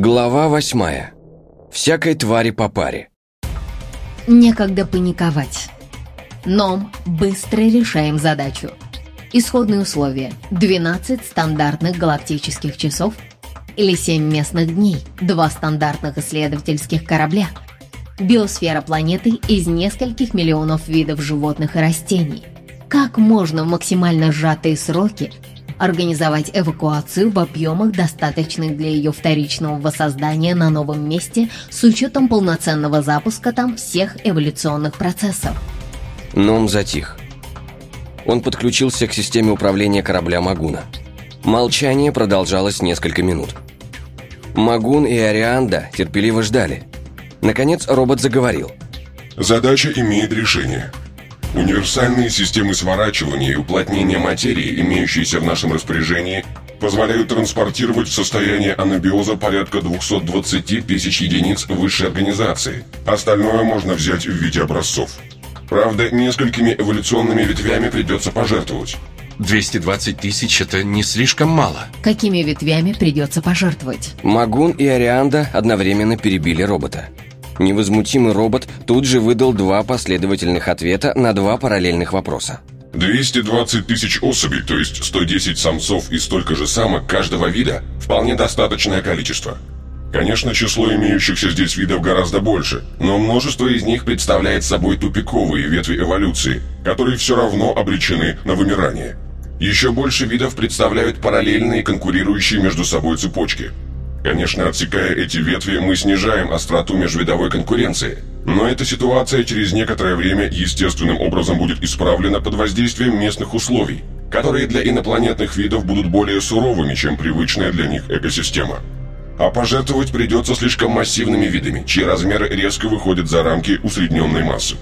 Глава восьмая. Всякой твари по паре. Некогда паниковать. Но быстро решаем задачу. Исходные условия. 12 стандартных галактических часов или 7 местных дней, два стандартных исследовательских корабля, биосфера планеты из нескольких миллионов видов животных и растений. Как можно в максимально сжатые сроки организовать эвакуацию в объемах, достаточных для ее вторичного воссоздания на новом месте с учетом полноценного запуска там всех эволюционных процессов. Ном затих. Он подключился к системе управления корабля Магуна. Молчание продолжалось несколько минут. Магун и Арианда терпеливо ждали. Наконец робот заговорил. Задача имеет решение. Универсальные системы сворачивания и уплотнения материи, имеющиеся в нашем распоряжении, позволяют транспортировать в состояние анабиоза порядка 220 тысяч единиц высшей организации. Остальное можно взять в виде образцов. Правда, несколькими эволюционными ветвями придется пожертвовать. 220 тысяч – это не слишком мало. Какими ветвями придется пожертвовать? Магун и Арианда одновременно перебили робота. Невозмутимый робот тут же выдал два последовательных ответа на два параллельных вопроса. 220 тысяч особей, то есть 110 самцов и столько же самок каждого вида, вполне достаточное количество. Конечно, число имеющихся здесь видов гораздо больше, но множество из них представляет собой тупиковые ветви эволюции, которые все равно обречены на вымирание. Еще больше видов представляют параллельные конкурирующие между собой цепочки – Конечно, отсекая эти ветви, мы снижаем остроту межвидовой конкуренции. Но эта ситуация через некоторое время естественным образом будет исправлена под воздействием местных условий, которые для инопланетных видов будут более суровыми, чем привычная для них экосистема. А пожертвовать придется слишком массивными видами, чьи размеры резко выходят за рамки усредненной массы.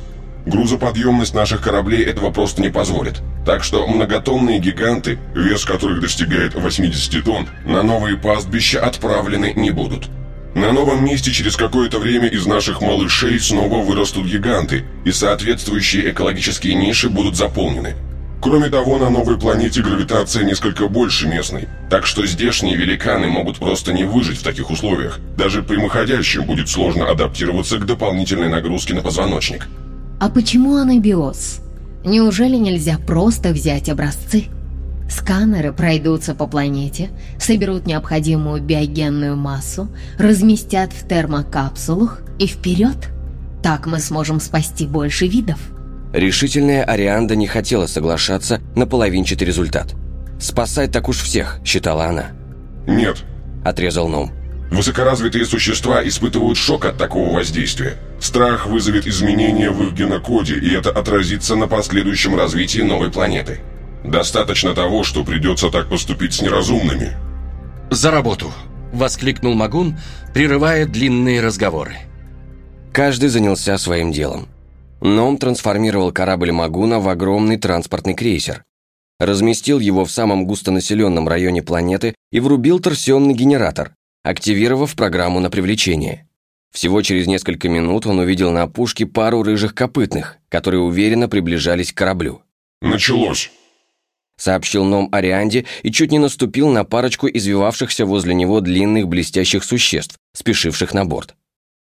Грузоподъемность наших кораблей этого просто не позволит. Так что многотонные гиганты, вес которых достигает 80 тонн, на новые пастбища отправлены не будут. На новом месте через какое-то время из наших малышей снова вырастут гиганты, и соответствующие экологические ниши будут заполнены. Кроме того, на новой планете гравитация несколько больше местной, так что здешние великаны могут просто не выжить в таких условиях. Даже прямоходящим будет сложно адаптироваться к дополнительной нагрузке на позвоночник. А почему анабиоз? Неужели нельзя просто взять образцы? Сканеры пройдутся по планете, соберут необходимую биогенную массу, разместят в термокапсулах и вперед. Так мы сможем спасти больше видов. Решительная Арианда не хотела соглашаться на половинчатый результат. «Спасать так уж всех», — считала она. «Нет», — отрезал Ном. Высокоразвитые существа испытывают шок от такого воздействия. Страх вызовет изменения в их генокоде, и это отразится на последующем развитии новой планеты. Достаточно того, что придется так поступить с неразумными. «За работу!» — воскликнул Магун, прерывая длинные разговоры. Каждый занялся своим делом. Ном трансформировал корабль Магуна в огромный транспортный крейсер, разместил его в самом густонаселенном районе планеты и врубил торсионный генератор, активировав программу на привлечение. Всего через несколько минут он увидел на опушке пару рыжих копытных, которые уверенно приближались к кораблю. «Началось!» сообщил Ном Арианде и чуть не наступил на парочку извивавшихся возле него длинных блестящих существ, спешивших на борт.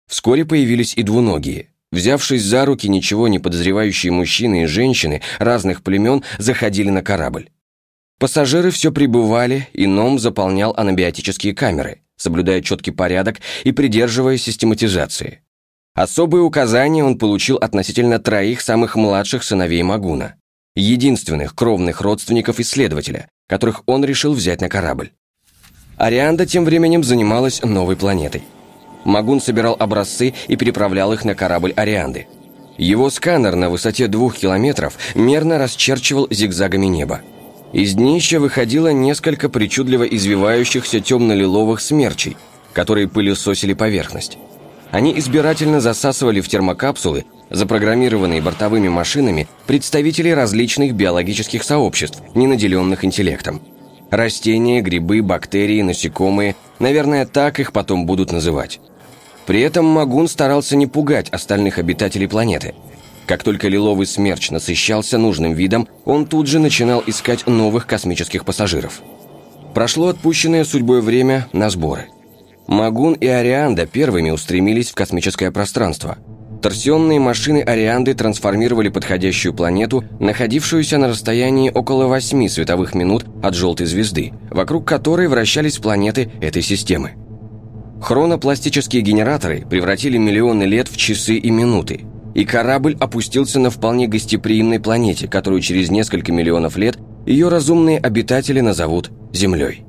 Вскоре появились и двуногие. Взявшись за руки, ничего не подозревающие мужчины и женщины разных племен заходили на корабль. Пассажиры все прибывали, и Ном заполнял анабиотические камеры соблюдая четкий порядок и придерживаясь систематизации. Особые указания он получил относительно троих самых младших сыновей Магуна, единственных кровных родственников исследователя, которых он решил взять на корабль. Арианда тем временем занималась новой планетой. Магун собирал образцы и переправлял их на корабль Арианды. Его сканер на высоте двух километров мерно расчерчивал зигзагами небо. Из днища выходило несколько причудливо извивающихся темно-лиловых смерчей, которые пылесосили поверхность. Они избирательно засасывали в термокапсулы, запрограммированные бортовыми машинами, представителей различных биологических сообществ, не наделенных интеллектом. Растения, грибы, бактерии, насекомые, наверное, так их потом будут называть. При этом Магун старался не пугать остальных обитателей планеты – как только лиловый смерч насыщался нужным видом, он тут же начинал искать новых космических пассажиров. Прошло отпущенное судьбой время на сборы. Магун и Арианда первыми устремились в космическое пространство. Торсионные машины Арианды трансформировали подходящую планету, находившуюся на расстоянии около 8 световых минут от желтой звезды, вокруг которой вращались планеты этой системы. Хронопластические генераторы превратили миллионы лет в часы и минуты, и корабль опустился на вполне гостеприимной планете, которую через несколько миллионов лет ее разумные обитатели назовут Землей.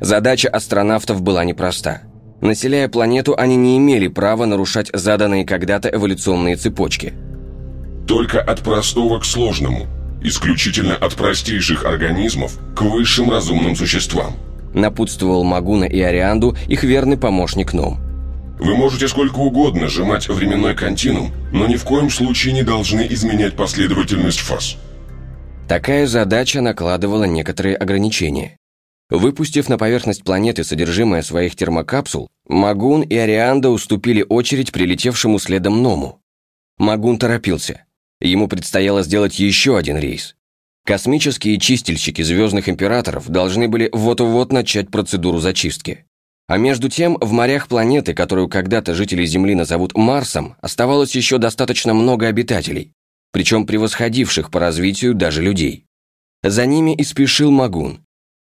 Задача астронавтов была непроста. Населяя планету, они не имели права нарушать заданные когда-то эволюционные цепочки. Только от простого к сложному. Исключительно от простейших организмов к высшим разумным существам. Напутствовал Магуна и Арианду их верный помощник Ном. Вы можете сколько угодно сжимать временной континуум, но ни в коем случае не должны изменять последовательность фаз. Такая задача накладывала некоторые ограничения. Выпустив на поверхность планеты содержимое своих термокапсул, Магун и Арианда уступили очередь прилетевшему следом Ному. Магун торопился. Ему предстояло сделать еще один рейс. Космические чистильщики звездных императоров должны были вот-вот начать процедуру зачистки. А между тем, в морях планеты, которую когда-то жители Земли назовут Марсом, оставалось еще достаточно много обитателей, причем превосходивших по развитию даже людей. За ними и спешил Магун,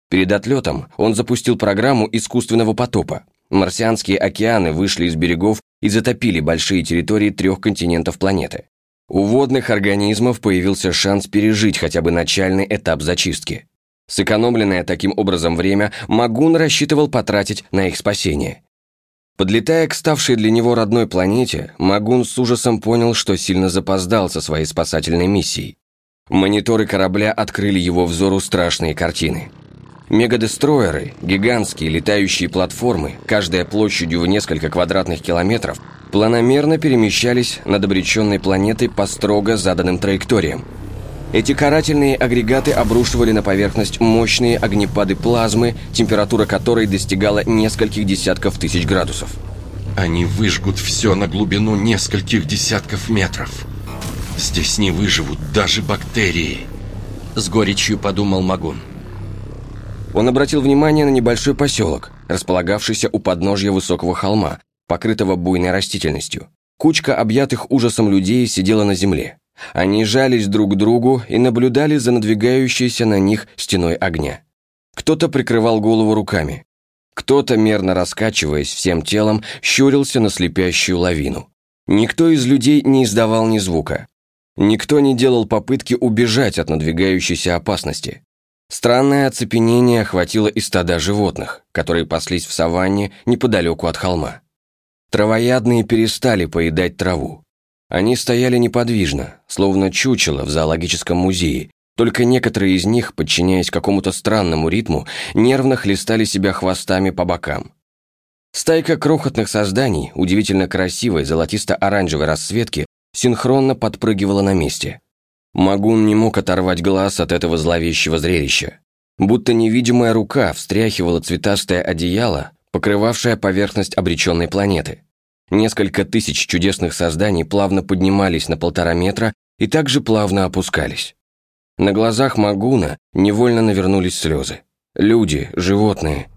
Перед отлетом он запустил программу искусственного потопа. Марсианские океаны вышли из берегов и затопили большие территории трех континентов планеты. У водных организмов появился шанс пережить хотя бы начальный этап зачистки. Сэкономленное таким образом время Магун рассчитывал потратить на их спасение. Подлетая к ставшей для него родной планете, Магун с ужасом понял, что сильно запоздал со своей спасательной миссией. Мониторы корабля открыли его взору страшные картины – Мегадестройеры, гигантские летающие платформы, каждая площадью в несколько квадратных километров, планомерно перемещались над обреченной планетой по строго заданным траекториям. Эти карательные агрегаты обрушивали на поверхность мощные огнепады плазмы, температура которой достигала нескольких десятков тысяч градусов. Они выжгут все на глубину нескольких десятков метров. Здесь не выживут даже бактерии. С горечью подумал Магун он обратил внимание на небольшой поселок, располагавшийся у подножья высокого холма, покрытого буйной растительностью. Кучка объятых ужасом людей сидела на земле. Они жались друг к другу и наблюдали за надвигающейся на них стеной огня. Кто-то прикрывал голову руками. Кто-то, мерно раскачиваясь всем телом, щурился на слепящую лавину. Никто из людей не издавал ни звука. Никто не делал попытки убежать от надвигающейся опасности. Странное оцепенение охватило и стада животных, которые паслись в саванне неподалеку от холма. Травоядные перестали поедать траву. Они стояли неподвижно, словно чучело в зоологическом музее, только некоторые из них, подчиняясь какому-то странному ритму, нервно хлестали себя хвостами по бокам. Стайка крохотных созданий, удивительно красивой золотисто-оранжевой расцветки, синхронно подпрыгивала на месте. Магун не мог оторвать глаз от этого зловещего зрелища. Будто невидимая рука встряхивала цветастое одеяло, покрывавшее поверхность обреченной планеты. Несколько тысяч чудесных созданий плавно поднимались на полтора метра и также плавно опускались. На глазах Магуна невольно навернулись слезы. Люди, животные.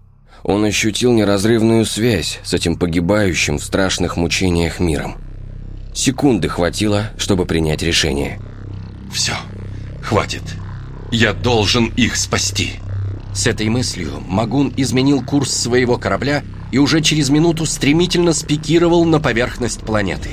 Он ощутил неразрывную связь с этим погибающим в страшных мучениях миром. Секунды хватило, чтобы принять решение – все, хватит. Я должен их спасти. С этой мыслью Магун изменил курс своего корабля и уже через минуту стремительно спикировал на поверхность планеты.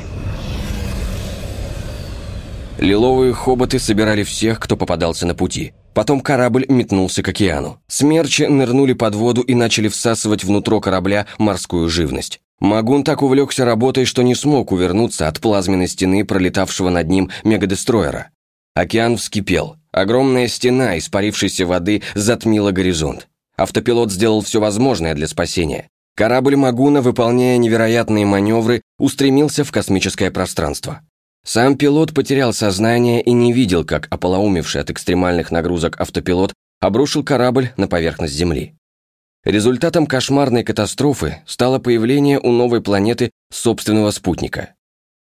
Лиловые хоботы собирали всех, кто попадался на пути. Потом корабль метнулся к океану. Смерчи нырнули под воду и начали всасывать внутрь корабля морскую живность. Магун так увлекся работой, что не смог увернуться от плазменной стены, пролетавшего над ним мегадестроера. Океан вскипел. Огромная стена испарившейся воды затмила горизонт. Автопилот сделал все возможное для спасения. Корабль Магуна, выполняя невероятные маневры, устремился в космическое пространство. Сам пилот потерял сознание и не видел, как ополоумевший от экстремальных нагрузок автопилот обрушил корабль на поверхность Земли. Результатом кошмарной катастрофы стало появление у новой планеты собственного спутника.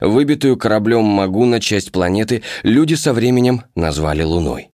Выбитую кораблем Магуна часть планеты люди со временем назвали Луной.